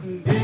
shouldn't